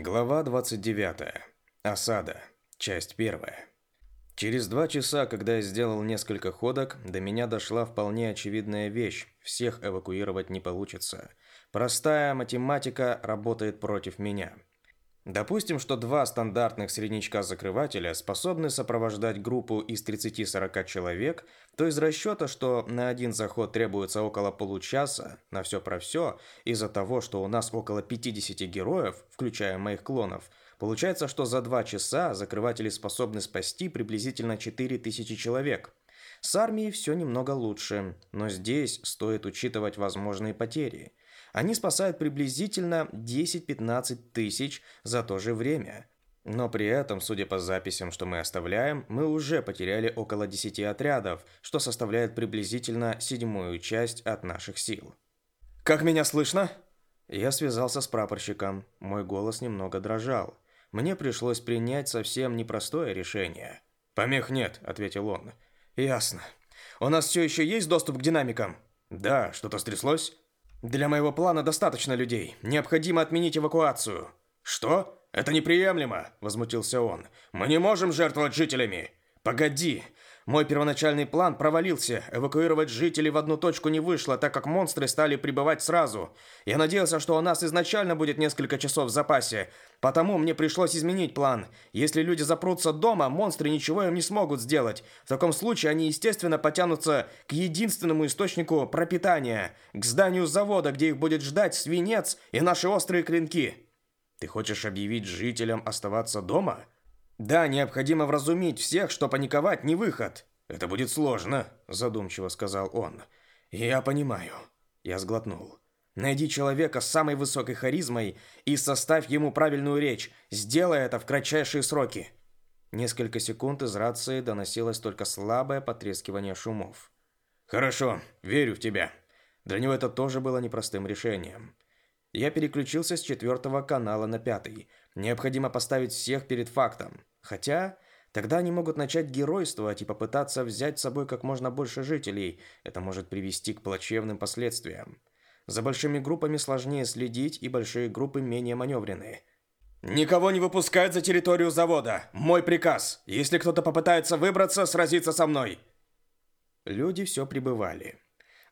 Глава 29. Осада. Часть первая. Через два часа, когда я сделал несколько ходок, до меня дошла вполне очевидная вещь. Всех эвакуировать не получится. Простая математика работает против меня. Допустим, что два стандартных среднячка-закрывателя способны сопровождать группу из 30-40 человек, то из расчета, что на один заход требуется около получаса, на все про все, из-за того, что у нас около 50 героев, включая моих клонов, получается, что за два часа закрыватели способны спасти приблизительно 4000 человек. С армией все немного лучше, но здесь стоит учитывать возможные потери. Они спасают приблизительно 10-15 тысяч за то же время. Но при этом, судя по записям, что мы оставляем, мы уже потеряли около 10 отрядов, что составляет приблизительно седьмую часть от наших сил. «Как меня слышно?» Я связался с прапорщиком. Мой голос немного дрожал. Мне пришлось принять совсем непростое решение. «Помех нет», — ответил он. Ясно. У нас все еще есть доступ к динамикам? Да, что-то стряслось? Для моего плана достаточно людей. Необходимо отменить эвакуацию. Что? Это неприемлемо, возмутился он. Мы не можем жертвовать жителями. Погоди, мой первоначальный план провалился. Эвакуировать жителей в одну точку не вышло, так как монстры стали прибывать сразу. Я надеялся, что у нас изначально будет несколько часов в запасе. Потому мне пришлось изменить план. Если люди запрутся дома, монстры ничего им не смогут сделать. В таком случае они, естественно, потянутся к единственному источнику пропитания. К зданию завода, где их будет ждать свинец и наши острые клинки. Ты хочешь объявить жителям оставаться дома? Да, необходимо вразумить всех, что паниковать не выход. Это будет сложно, задумчиво сказал он. Я понимаю. Я сглотнул. Найди человека с самой высокой харизмой и составь ему правильную речь. Сделай это в кратчайшие сроки. Несколько секунд из рации доносилось только слабое потрескивание шумов. Хорошо, верю в тебя. Для него это тоже было непростым решением. Я переключился с четвертого канала на пятый, Необходимо поставить всех перед фактом. Хотя, тогда они могут начать геройствовать и попытаться взять с собой как можно больше жителей. Это может привести к плачевным последствиям. За большими группами сложнее следить, и большие группы менее маневренные. «Никого не выпускают за территорию завода! Мой приказ! Если кто-то попытается выбраться, сразиться со мной!» Люди все прибывали.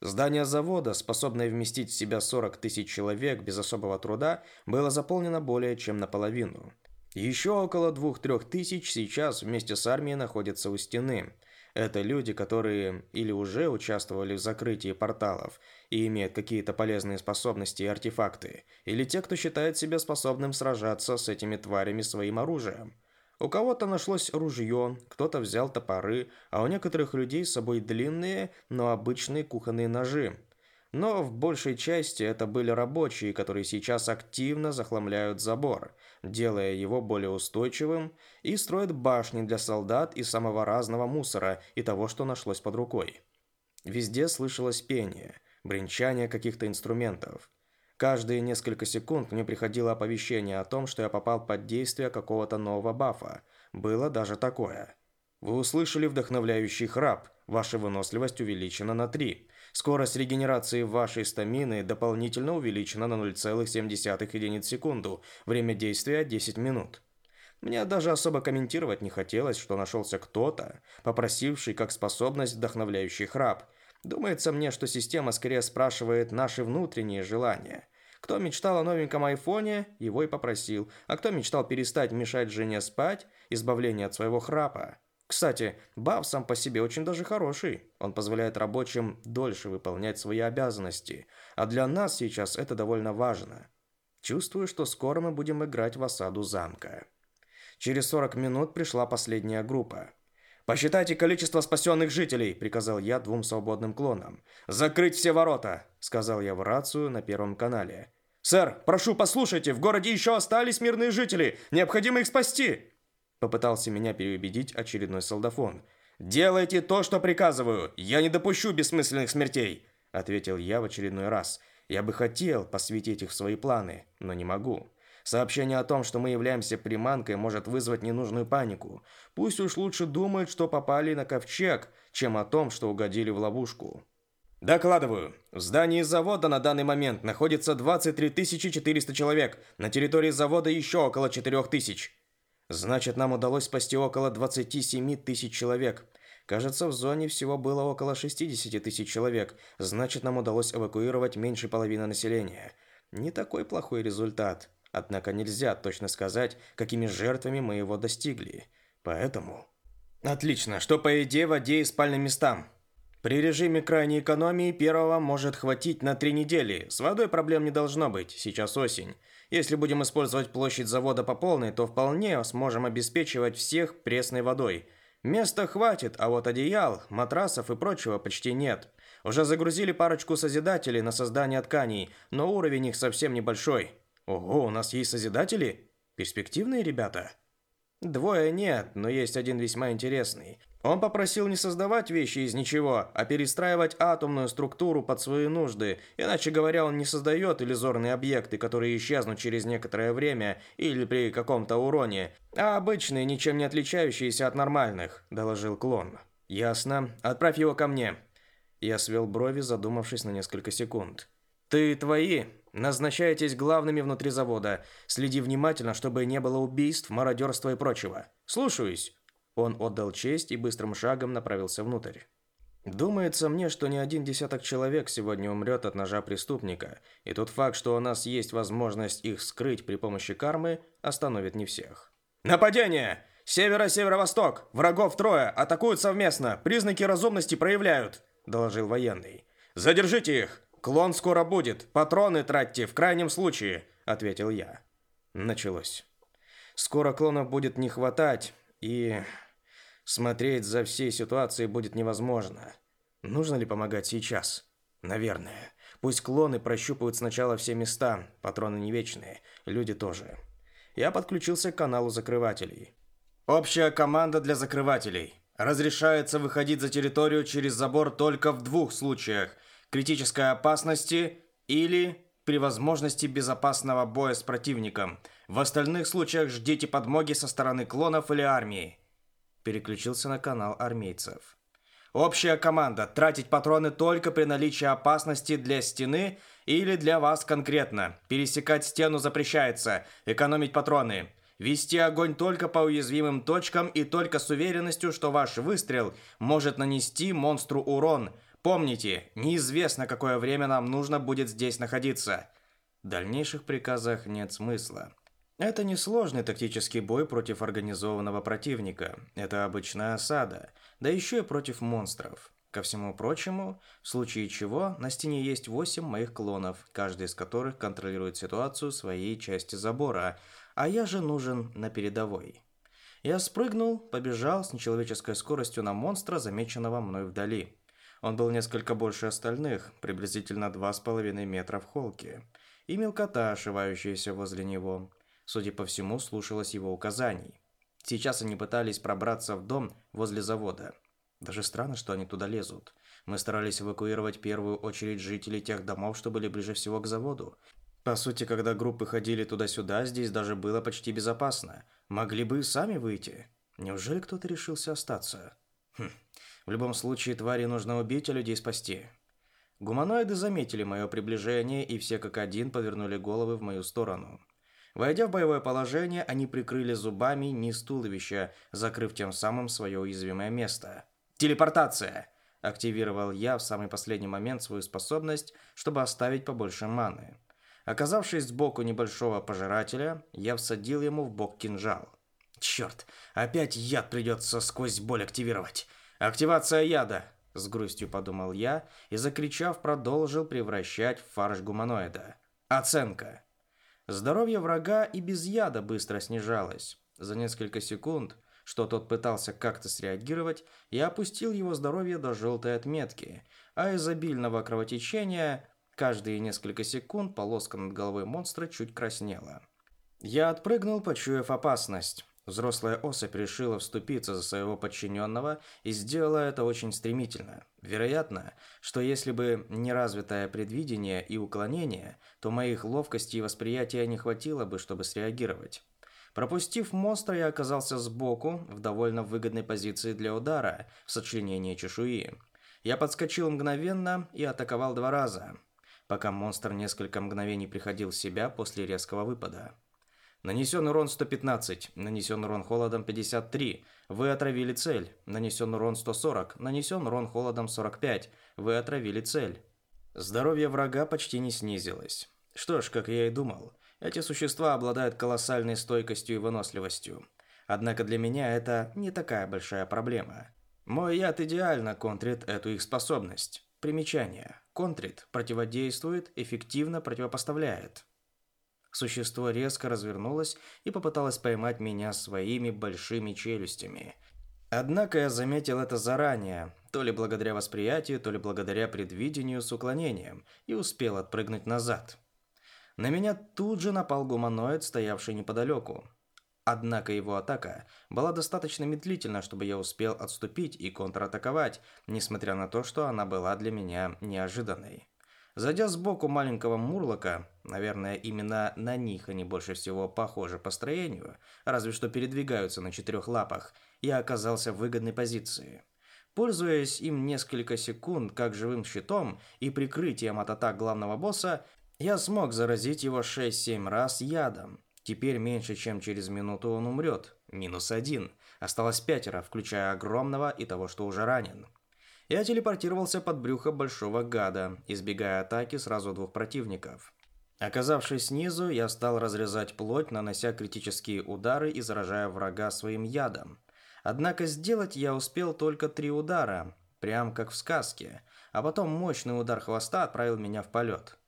Здание завода, способное вместить в себя 40 тысяч человек без особого труда, было заполнено более чем наполовину. Еще около 2-3 тысяч сейчас вместе с армией находятся у стены. Это люди, которые или уже участвовали в закрытии порталов и имеют какие-то полезные способности и артефакты, или те, кто считает себя способным сражаться с этими тварями своим оружием. У кого-то нашлось ружье, кто-то взял топоры, а у некоторых людей с собой длинные, но обычные кухонные ножи. Но в большей части это были рабочие, которые сейчас активно захламляют забор, делая его более устойчивым, и строят башни для солдат и самого разного мусора и того, что нашлось под рукой. Везде слышалось пение, бренчание каких-то инструментов – Каждые несколько секунд мне приходило оповещение о том, что я попал под действие какого-то нового бафа. Было даже такое. Вы услышали вдохновляющий храп. Ваша выносливость увеличена на 3. Скорость регенерации вашей стамины дополнительно увеличена на 0,7 единиц в секунду. Время действия 10 минут. Мне даже особо комментировать не хотелось, что нашелся кто-то, попросивший как способность вдохновляющий храп – Думается мне, что система скорее спрашивает наши внутренние желания. Кто мечтал о новеньком айфоне, его и попросил. А кто мечтал перестать мешать жене спать, избавление от своего храпа. Кстати, баф сам по себе очень даже хороший. Он позволяет рабочим дольше выполнять свои обязанности. А для нас сейчас это довольно важно. Чувствую, что скоро мы будем играть в осаду замка. Через 40 минут пришла последняя группа. «Посчитайте количество спасенных жителей», — приказал я двум свободным клонам. «Закрыть все ворота», — сказал я в рацию на Первом канале. «Сэр, прошу, послушайте, в городе еще остались мирные жители. Необходимо их спасти!» Попытался меня переубедить очередной солдафон. «Делайте то, что приказываю. Я не допущу бессмысленных смертей», — ответил я в очередной раз. «Я бы хотел посвятить их в свои планы, но не могу». Сообщение о том, что мы являемся приманкой, может вызвать ненужную панику. Пусть уж лучше думают, что попали на ковчег, чем о том, что угодили в ловушку. Докладываю. В здании завода на данный момент находится 23 400 человек. На территории завода еще около 4 тысяч. Значит, нам удалось спасти около 27 тысяч человек. Кажется, в зоне всего было около 60 тысяч человек. Значит, нам удалось эвакуировать меньше половины населения. Не такой плохой результат. Однако нельзя точно сказать, какими жертвами мы его достигли. Поэтому... Отлично, что по идее воде и спальным местам? При режиме крайней экономии первого может хватить на три недели. С водой проблем не должно быть, сейчас осень. Если будем использовать площадь завода по полной, то вполне сможем обеспечивать всех пресной водой. Места хватит, а вот одеял, матрасов и прочего почти нет. Уже загрузили парочку созидателей на создание тканей, но уровень их совсем небольшой. Ого, у нас есть Созидатели? Перспективные ребята. Двое нет, но есть один весьма интересный. Он попросил не создавать вещи из ничего, а перестраивать атомную структуру под свои нужды. Иначе говоря, он не создает иллюзорные объекты, которые исчезнут через некоторое время или при каком-то уроне, а обычные, ничем не отличающиеся от нормальных, доложил клон. Ясно. Отправь его ко мне. Я свел брови, задумавшись на несколько секунд. Ты твои Назначайтесь главными внутри завода. Следи внимательно, чтобы не было убийств, мародерства и прочего. Слушаюсь. Он отдал честь и быстрым шагом направился внутрь. Думается мне, что не один десяток человек сегодня умрет от ножа преступника, и тот факт, что у нас есть возможность их скрыть при помощи кармы, остановит не всех. Нападение! Северо-северо-восток! Врагов трое! Атакуют совместно! Признаки разумности проявляют!» – доложил военный. «Задержите их! «Клон скоро будет, патроны тратьте в крайнем случае», — ответил я. Началось. Скоро клонов будет не хватать, и смотреть за всей ситуацией будет невозможно. Нужно ли помогать сейчас? Наверное. Пусть клоны прощупывают сначала все места, патроны не вечные, люди тоже. Я подключился к каналу закрывателей. Общая команда для закрывателей. Разрешается выходить за территорию через забор только в двух случаях – критической опасности или при возможности безопасного боя с противником. В остальных случаях ждите подмоги со стороны клонов или армии. Переключился на канал армейцев. Общая команда. Тратить патроны только при наличии опасности для стены или для вас конкретно. Пересекать стену запрещается. Экономить патроны. Вести огонь только по уязвимым точкам и только с уверенностью, что ваш выстрел может нанести монстру урон – Помните, неизвестно, какое время нам нужно будет здесь находиться. В дальнейших приказах нет смысла. Это не сложный тактический бой против организованного противника. Это обычная осада, да еще и против монстров. Ко всему прочему, в случае чего, на стене есть восемь моих клонов, каждый из которых контролирует ситуацию своей части забора, а я же нужен на передовой. Я спрыгнул, побежал с нечеловеческой скоростью на монстра, замеченного мной вдали. Он был несколько больше остальных, приблизительно 2,5 метра в холке. Имел кота, ошивающаяся возле него. Судя по всему, слушалась его указаний. Сейчас они пытались пробраться в дом возле завода. Даже странно, что они туда лезут. Мы старались эвакуировать первую очередь жителей тех домов, что были ближе всего к заводу. По сути, когда группы ходили туда-сюда, здесь даже было почти безопасно. Могли бы и сами выйти. Неужели кто-то решился остаться? Хм. В любом случае, твари нужно убить, а людей спасти. Гуманоиды заметили мое приближение, и все как один повернули головы в мою сторону. Войдя в боевое положение, они прикрыли зубами низ туловища, закрыв тем самым свое уязвимое место. «Телепортация!» Активировал я в самый последний момент свою способность, чтобы оставить побольше маны. Оказавшись сбоку небольшого пожирателя, я всадил ему в бок кинжал. «Черт, опять яд придется сквозь боль активировать!» «Активация яда!» – с грустью подумал я и, закричав, продолжил превращать в фарш гуманоида. «Оценка!» Здоровье врага и без яда быстро снижалось. За несколько секунд, что тот пытался как-то среагировать, я опустил его здоровье до желтой отметки, а из обильного кровотечения каждые несколько секунд полоска над головой монстра чуть краснела. Я отпрыгнул, почуяв опасность. Взрослая особь решила вступиться за своего подчиненного и сделала это очень стремительно. Вероятно, что если бы не развитое предвидение и уклонение, то моих ловкости и восприятия не хватило бы, чтобы среагировать. Пропустив монстра, я оказался сбоку, в довольно выгодной позиции для удара, в сочленении чешуи. Я подскочил мгновенно и атаковал два раза, пока монстр несколько мгновений приходил в себя после резкого выпада. Нанесен урон 115, нанесен урон холодом 53. Вы отравили цель. Нанесен урон 140, нанесен урон холодом 45. Вы отравили цель. Здоровье врага почти не снизилось. Что ж, как я и думал, эти существа обладают колоссальной стойкостью и выносливостью. Однако для меня это не такая большая проблема. Мой яд идеально контрит эту их способность. Примечание. Контрит противодействует, эффективно противопоставляет. Существо резко развернулось и попыталось поймать меня своими большими челюстями. Однако я заметил это заранее, то ли благодаря восприятию, то ли благодаря предвидению с уклонением, и успел отпрыгнуть назад. На меня тут же напал гуманоид, стоявший неподалеку. Однако его атака была достаточно медлительна, чтобы я успел отступить и контратаковать, несмотря на то, что она была для меня неожиданной. Зайдя сбоку маленького Мурлока, наверное, именно на них они больше всего похожи по строению, разве что передвигаются на четырех лапах, я оказался в выгодной позиции. Пользуясь им несколько секунд как живым щитом и прикрытием от атак главного босса, я смог заразить его 6-7 раз ядом. Теперь меньше чем через минуту он умрет. Минус один. Осталось пятеро, включая огромного и того, что уже ранен. Я телепортировался под брюхо большого гада, избегая атаки сразу двух противников. Оказавшись снизу, я стал разрезать плоть, нанося критические удары и заражая врага своим ядом. Однако сделать я успел только три удара, прям как в сказке, а потом мощный удар хвоста отправил меня в полет.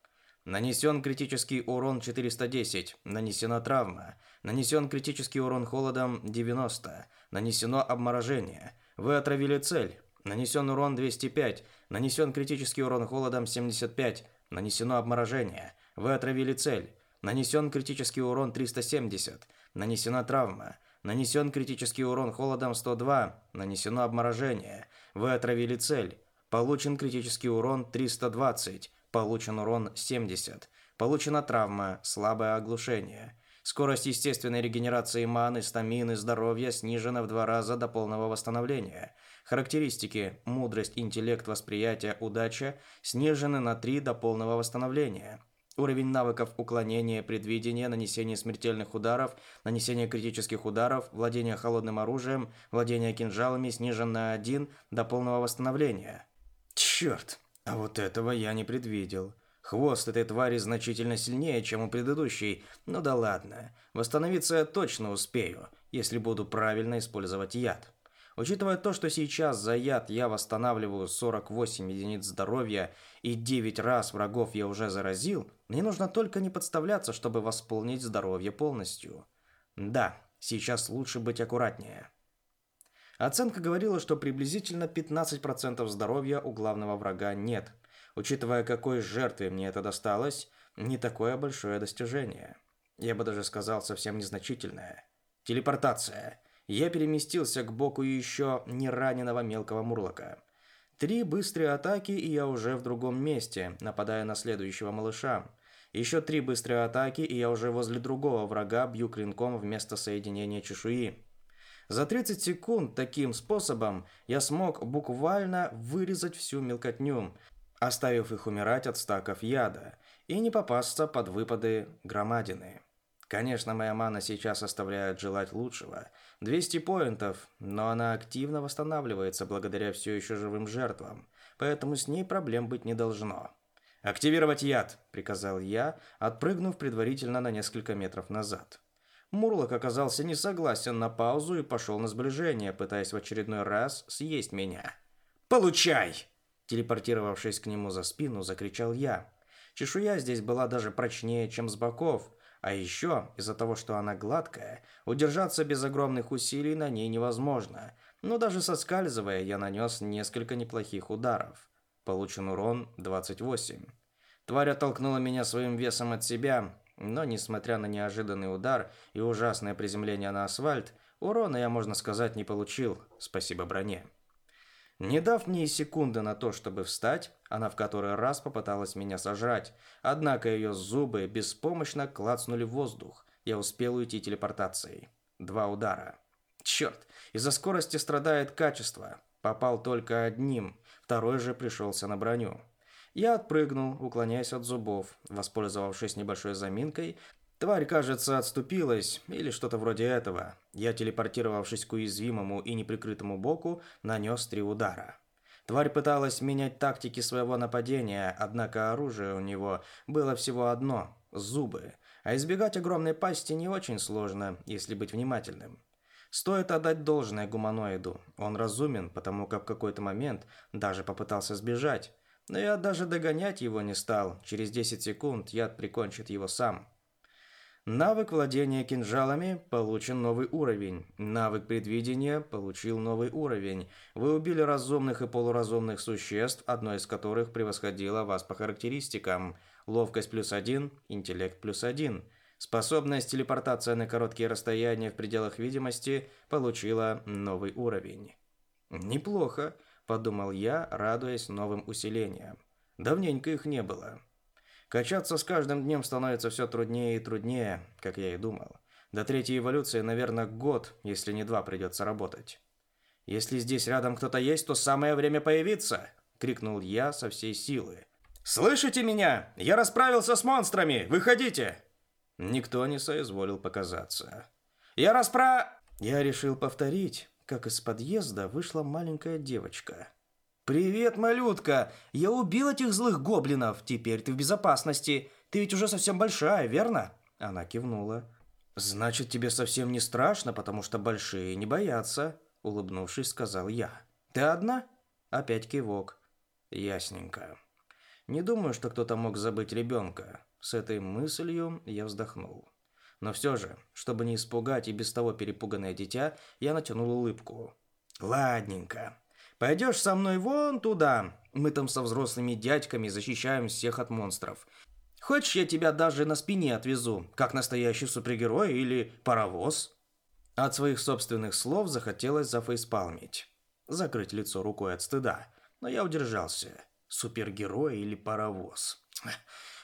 Нанесен критический урон 410, нанесена травма, нанесен критический урон холодом 90, нанесено обморожение. Вы отравили цель. Нанесен урон 205. Нанесен критический урон холодом 75. Нанесено обморожение. Вы отравили цель. Нанесен критический урон 370. Нанесена травма. Нанесен критический урон холодом 102. Нанесено обморожение. Вы отравили цель. Получен критический урон 320. Получен урон 70. Получена травма, слабое оглушение. Скорость естественной регенерации маны, стамины, здоровья снижена в два раза до полного восстановления. Характеристики – мудрость, интеллект, восприятие, удача – снижены на 3 до полного восстановления. Уровень навыков уклонения, предвидения, нанесения смертельных ударов, нанесения критических ударов, владения холодным оружием, владения кинжалами снижен на 1 до полного восстановления. Черт, а вот этого я не предвидел. Хвост этой твари значительно сильнее, чем у предыдущей, но да ладно. Восстановиться я точно успею, если буду правильно использовать яд. Учитывая то, что сейчас за яд я восстанавливаю 48 единиц здоровья и 9 раз врагов я уже заразил, мне нужно только не подставляться, чтобы восполнить здоровье полностью. Да, сейчас лучше быть аккуратнее. Оценка говорила, что приблизительно 15% здоровья у главного врага нет. Учитывая, какой жертвой мне это досталось, не такое большое достижение. Я бы даже сказал, совсем незначительное. Телепортация. Я переместился к боку еще не раненого мелкого мурлока. Три быстрые атаки, и я уже в другом месте, нападая на следующего малыша. Еще три быстрые атаки, и я уже возле другого врага бью клинком вместо соединения чешуи. За 30 секунд таким способом я смог буквально вырезать всю мелкотню, оставив их умирать от стаков яда, и не попасться под выпады громадины. Конечно, моя мана сейчас оставляет желать лучшего. 200 поинтов, но она активно восстанавливается благодаря все еще живым жертвам, поэтому с ней проблем быть не должно. «Активировать яд!» – приказал я, отпрыгнув предварительно на несколько метров назад. Мурлок оказался не согласен на паузу и пошел на сближение, пытаясь в очередной раз съесть меня. «Получай!» – телепортировавшись к нему за спину, закричал я. Чешуя здесь была даже прочнее, чем с боков – а еще, из-за того, что она гладкая, удержаться без огромных усилий на ней невозможно. Но даже соскальзывая, я нанес несколько неплохих ударов. Получен урон 28. Тварь оттолкнула меня своим весом от себя, но несмотря на неожиданный удар и ужасное приземление на асфальт, урона я, можно сказать, не получил, спасибо броне. Не дав мне и секунды на то, чтобы встать, она в который раз попыталась меня сожрать, однако ее зубы беспомощно клацнули в воздух. Я успел уйти телепортацией. Два удара. Черт, из-за скорости страдает качество. Попал только одним, второй же пришелся на броню. Я отпрыгнул, уклоняясь от зубов. Воспользовавшись небольшой заминкой, Тварь, кажется, отступилась, или что-то вроде этого. Я, телепортировавшись к уязвимому и неприкрытому боку, нанес три удара. Тварь пыталась менять тактики своего нападения, однако оружие у него было всего одно – зубы. А избегать огромной пасти не очень сложно, если быть внимательным. Стоит отдать должное гуманоиду. Он разумен, потому как в какой-то момент даже попытался сбежать. Но я даже догонять его не стал. Через 10 секунд яд прикончит его сам. Навык владения кинжалами получен новый уровень. Навык предвидения получил новый уровень. Вы убили разумных и полуразумных существ, одно из которых превосходило вас по характеристикам. Ловкость плюс один, интеллект плюс один. Способность телепортация на короткие расстояния в пределах видимости получила новый уровень. «Неплохо», – подумал я, радуясь новым усилениям. «Давненько их не было». Качаться с каждым днем становится все труднее и труднее, как я и думал. До третьей эволюции, наверное, год, если не два, придется работать. «Если здесь рядом кто-то есть, то самое время появиться!» — крикнул я со всей силы. «Слышите меня? Я расправился с монстрами! Выходите!» Никто не соизволил показаться. «Я распра...» Я решил повторить, как из подъезда вышла маленькая девочка — «Привет, малютка! Я убил этих злых гоблинов! Теперь ты в безопасности! Ты ведь уже совсем большая, верно?» Она кивнула. «Значит, тебе совсем не страшно, потому что большие не боятся», — улыбнувшись, сказал я. «Ты одна?» — опять кивок. «Ясненько. Не думаю, что кто-то мог забыть ребенка». С этой мыслью я вздохнул. Но все же, чтобы не испугать и без того перепуганное дитя, я натянул улыбку. «Ладненько», Пойдешь со мной вон туда. Мы там со взрослыми дядьками защищаем всех от монстров. Хочешь, я тебя даже на спине отвезу, как настоящий супергерой или паровоз?» От своих собственных слов захотелось зафейспалмить. Закрыть лицо рукой от стыда. Но я удержался. Супергерой или паровоз.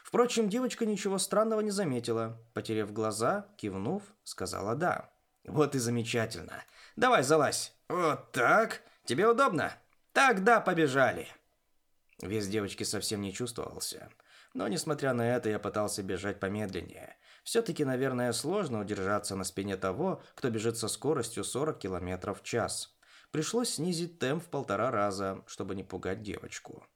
Впрочем, девочка ничего странного не заметила. Потерев глаза, кивнув, сказала «да». «Вот и замечательно. Давай, залазь». «Вот так». Тебе удобно? Тогда побежали!» Вес девочки совсем не чувствовался. Но, несмотря на это, я пытался бежать помедленнее. Все-таки, наверное, сложно удержаться на спине того, кто бежит со скоростью 40 км в час. Пришлось снизить темп в полтора раза, чтобы не пугать девочку.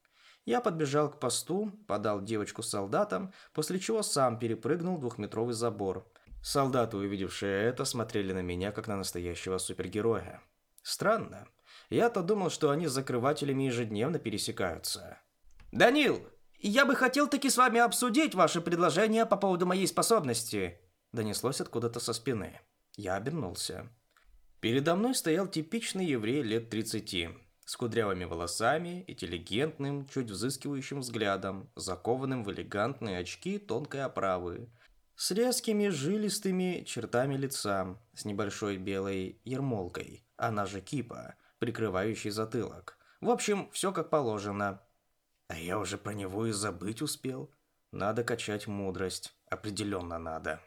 Я подбежал к посту, подал девочку солдатам, после чего сам перепрыгнул двухметровый забор. Солдаты, увидевшие это, смотрели на меня, как на настоящего супергероя. Странно, я-то думал, что они с закрывателями ежедневно пересекаются. «Данил, я бы хотел таки с вами обсудить ваши предложения по поводу моей способности», донеслось откуда-то со спины. Я обернулся. Передо мной стоял типичный еврей лет 30, с кудрявыми волосами, интеллигентным, чуть взыскивающим взглядом, закованным в элегантные очки тонкой оправы, с резкими жилистыми чертами лица, с небольшой белой ермолкой, она же кипа – прикрывающий затылок. В общем, все как положено. А я уже про него и забыть успел. Надо качать мудрость. Определенно надо.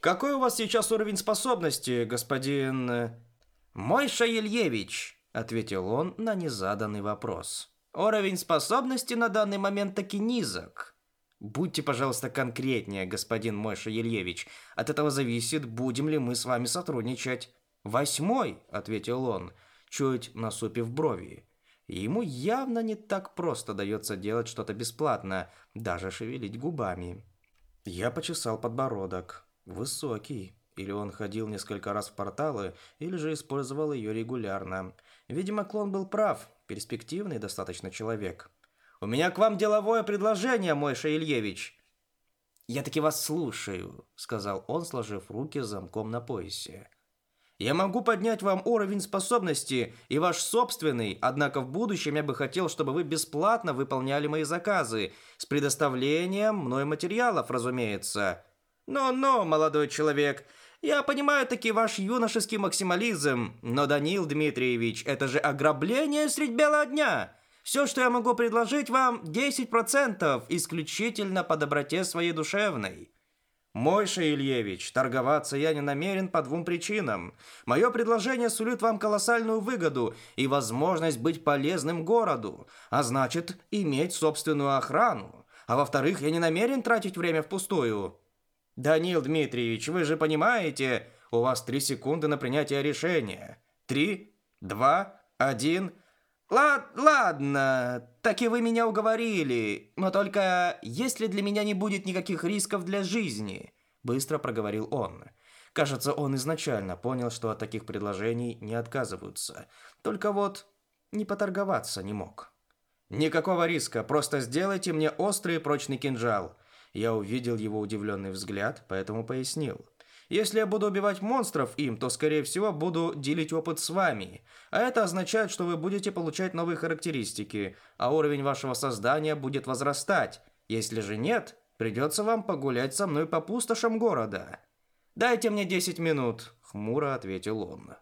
Какой у вас сейчас уровень способности, господин... Э, Мой Шаильевич, ответил он на незаданный вопрос. Уровень способности на данный момент таки низок. Будьте, пожалуйста, конкретнее, господин Мойша Ельевич. От этого зависит, будем ли мы с вами сотрудничать. Восьмой, ответил он чуть насупив брови. Ему явно не так просто дается делать что-то бесплатно, даже шевелить губами. Я почесал подбородок. Высокий. Или он ходил несколько раз в порталы, или же использовал ее регулярно. Видимо, клон был прав. Перспективный достаточно человек. «У меня к вам деловое предложение, мой Шаильевич!» «Я таки вас слушаю», — сказал он, сложив руки замком на поясе. Я могу поднять вам уровень способности и ваш собственный, однако в будущем я бы хотел, чтобы вы бесплатно выполняли мои заказы, с предоставлением мной материалов, разумеется. Но-но, молодой человек, я понимаю таки ваш юношеский максимализм, но, Данил Дмитриевич, это же ограбление средь бела дня!» Все, что я могу предложить вам, 10%, исключительно по доброте своей душевной. Мойша Ильевич, торговаться я не намерен по двум причинам. Мое предложение сулит вам колоссальную выгоду и возможность быть полезным городу, а значит, иметь собственную охрану. А во-вторых, я не намерен тратить время впустую. Данил Дмитриевич, вы же понимаете, у вас три секунды на принятие решения. Три, два, один... Лад, ладно, таки вы меня уговорили. Но только если для меня не будет никаких рисков для жизни, быстро проговорил он. Кажется, он изначально понял, что от таких предложений не отказываются. Только вот не поторговаться не мог. Никакого риска, просто сделайте мне острый прочный кинжал. Я увидел его удивленный взгляд, поэтому пояснил. Если я буду убивать монстров им, то, скорее всего, буду делить опыт с вами. А это означает, что вы будете получать новые характеристики, а уровень вашего создания будет возрастать. Если же нет, придется вам погулять со мной по пустошам города. «Дайте мне 10 минут», — хмуро ответил он.